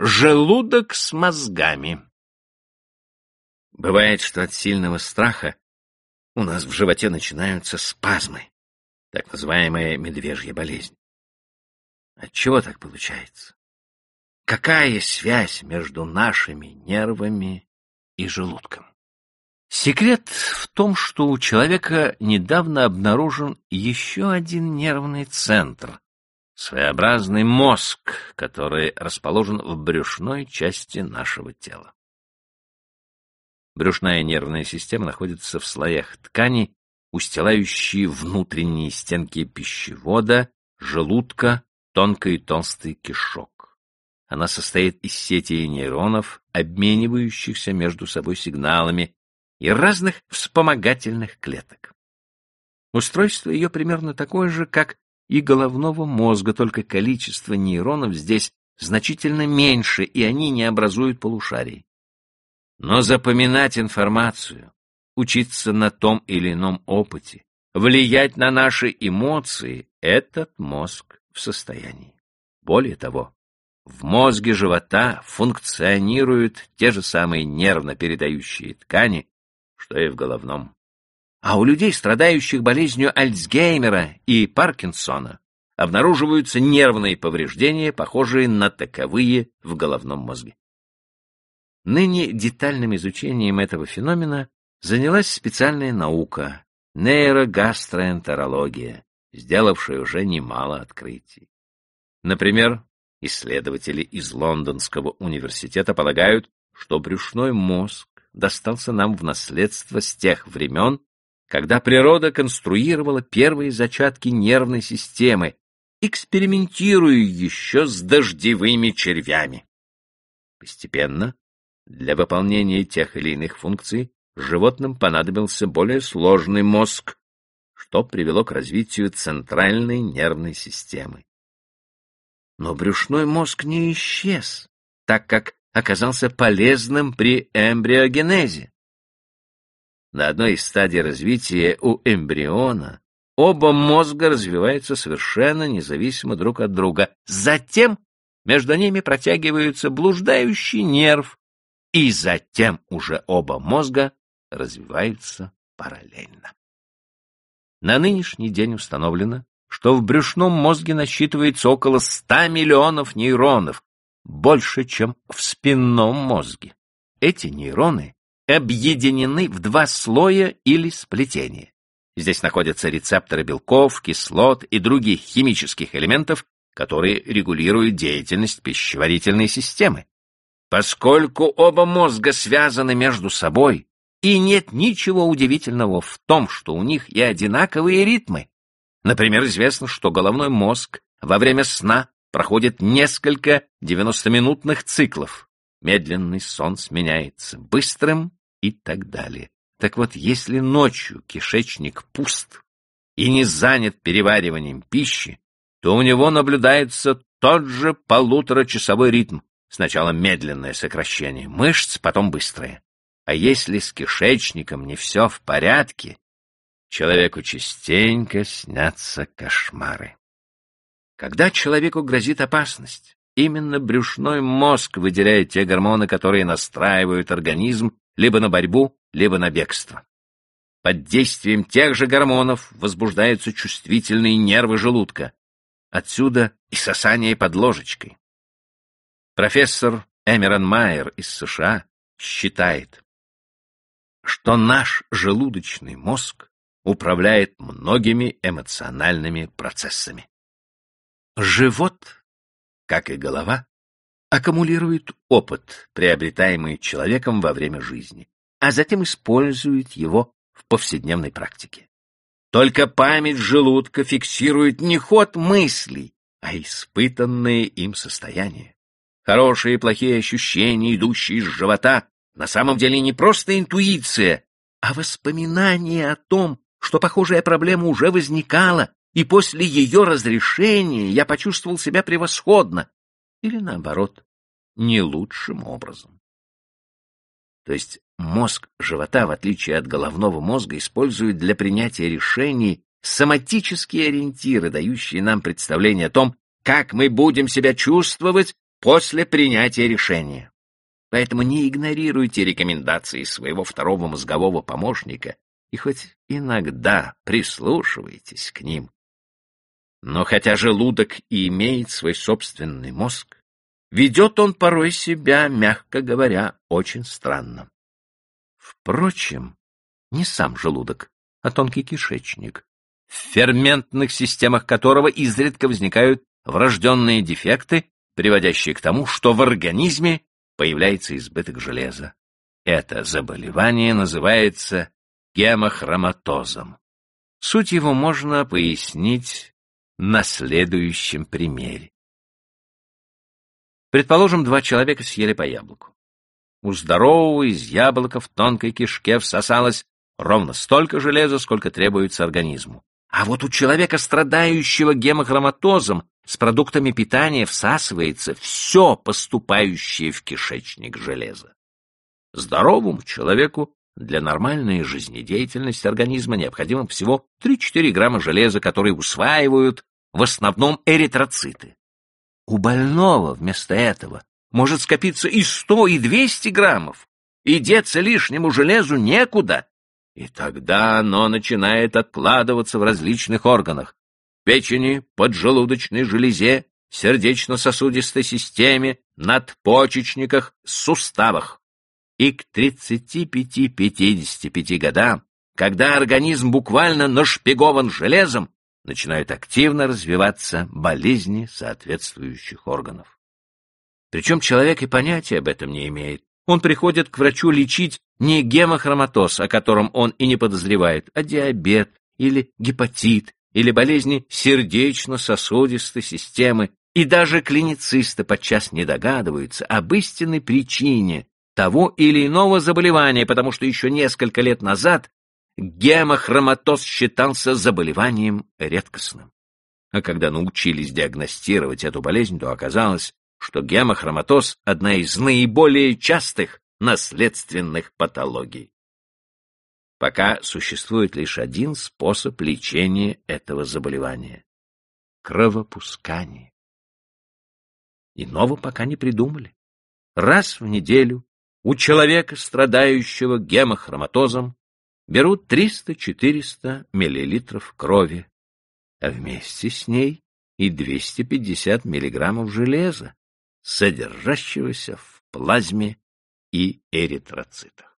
Желудок с мозгами. Бывает, что от сильного страха у нас в животе начинаются спазмы, так называемая медвежья болезнь. Отчего так получается? Какая связь между нашими нервами и желудком? Секрет в том, что у человека недавно обнаружен еще один нервный центр, своеобразный мозг, который расположен в брюшной части нашего тела. Брюшная нервная система находится в слоях ткани, устилающие внутренние стенки пищевода, желудка, тонкой и толстый кишок. Она состоит из сети нейронов, обменивающихся между собой сигналами, и разных вспомогательных клеток. Устройство ее примерно такое же, как и головного мозга, только количество нейронов здесь значительно меньше, и они не образуют полушарий. Но запоминать информацию, учиться на том или ином опыте, влиять на наши эмоции этот мозг в состоянии. Более того, в мозге живота функционируют те же самые нервно передающие ткани, что и в головном. А у людей, страдающих болезнью Альцгеймера и Паркинсона, обнаруживаются нервные повреждения, похожие на таковые в головном мозге. Ныне детальным изучением этого феномена занялась специальная наука — нейрогастроэнтерология, сделавшая уже немало открытий. Например, исследователи из Лондонского университета полагают, что брюшной мозг достался нам в наследство с тех времен, когда природа конструировала первые зачатки нервной системы, экспериментируя еще с дождевыми червями. Постепенно, для выполнения тех или иных функций, животным понадобился более сложный мозг, что привело к развитию центральной нервной системы. Но брюшной мозг не исчез, так как оказался полезным при эмбриогенезе. На одной из стадий развития у эмбриона оба мозга развиваются совершенно независимо друг от друга. Затем между ними протягивается блуждающий нерв, и затем уже оба мозга развиваются параллельно. На нынешний день установлено, что в брюшном мозге насчитывается около 100 миллионов нейронов, больше, чем в спинном мозге. Эти нейроны объединены в два слоя или сплетения. Здесь находятся рецепторы белков, кислот и других химических элементов, которые регулируют деятельность пищеварительной системы. Поскольку оба мозга связаны между собой, и нет ничего удивительного в том, что у них и одинаковые ритмы. Например, известно, что головной мозг во время сна проходит несколько девяностоминутных циклов. Медленный сон сменяется быстрым и так далее. Так вот, если ночью кишечник пуст и не занят перевариванием пищи, то у него наблюдается тот же полуторачасовой ритм. Сначала медленное сокращение мышц, потом быстрое. А если с кишечником не все в порядке, человеку частенько снятся кошмары. Когда человеку грозит опасность, именно брюшной мозг выделяет те гормоны, которые настраивают организм либо на борьбу, либо на бегство. Под действием тех же гормонов возбуждаются чувствительные нервы желудка. Отсюда и сосание под ложечкой. Профессор Эмерон Майер из США считает, что наш желудочный мозг управляет многими эмоциональными процессами. Живот, как и голова, аккумулирует опыт, приобретаемый человеком во время жизни, а затем использует его в повседневной практике. Только память желудка фиксирует не ход мыслей, а испытанные им состояния. Хорошие и плохие ощущения, идущие из живота, на самом деле не просто интуиция, а воспоминание о том, что похожая проблема уже возникала и после ее разрешения я почувствовал себя превосходно, или наоборот, не лучшим образом. То есть мозг живота, в отличие от головного мозга, использует для принятия решений соматические ориентиры, дающие нам представление о том, как мы будем себя чувствовать после принятия решения. Поэтому не игнорируйте рекомендации своего второго мозгового помощника и хоть иногда прислушивайтесь к ним. Но хотя желудок и имеет свой собственный мозг, ведет он порой себя, мягко говоря, очень странно. Впрочем, не сам желудок, а тонкий кишечник, в ферментных системах которого изредка возникают врожденные дефекты, приводящие к тому, что в организме появляется избыток железа. Это заболевание называется гемохроматозом. Суть его можно пояснить на следующем примере. Предположим, два человека съели по яблоку. У здорового из яблока в тонкой кишке всосалось ровно столько железа, сколько требуется организму. А вот у человека, страдающего гемохроматозом, с продуктами питания всасывается все поступающее в кишечник железо. Здоровому человеку для нормальной жизнедеятельности организма необходимо всего 3-4 грамма железа, которые усваивают в основном эритроциты. У больного вместо этого может скопиться и 100, и 200 граммов, и деться лишнему железу некуда. И тогда оно начинает откладываться в различных органах, печени, поджелудочной железе, сердечно-сосудистой системе, надпочечниках, суставах. И к 35-55 годам, когда организм буквально нашпигован железом, начинают активно развиваться болезни соответствующих органов. Причем человек и понятия об этом не имеет. Он приходит к врачу лечить не гемохроматоз, о котором он и не подозревает, а диабет или гепатит или болезни сердечно-сосудистой системы, и даже клиницисты подчас не догадываются об истинной причине того или иного заболевания, потому что еще несколько лет назад гемохроматоз считался заболеванием редкостным. А когда научились диагностировать эту болезнь, то оказалось, что гемохроматоз – одна из наиболее частых наследственных патологий. Пока существует лишь один способ лечения этого заболевания — кровопускание. Иного пока не придумали. Раз в неделю у человека, страдающего гемохроматозом, берут 300-400 мл крови, а вместе с ней и 250 мг железа, содержащегося в плазме и эритроцитах.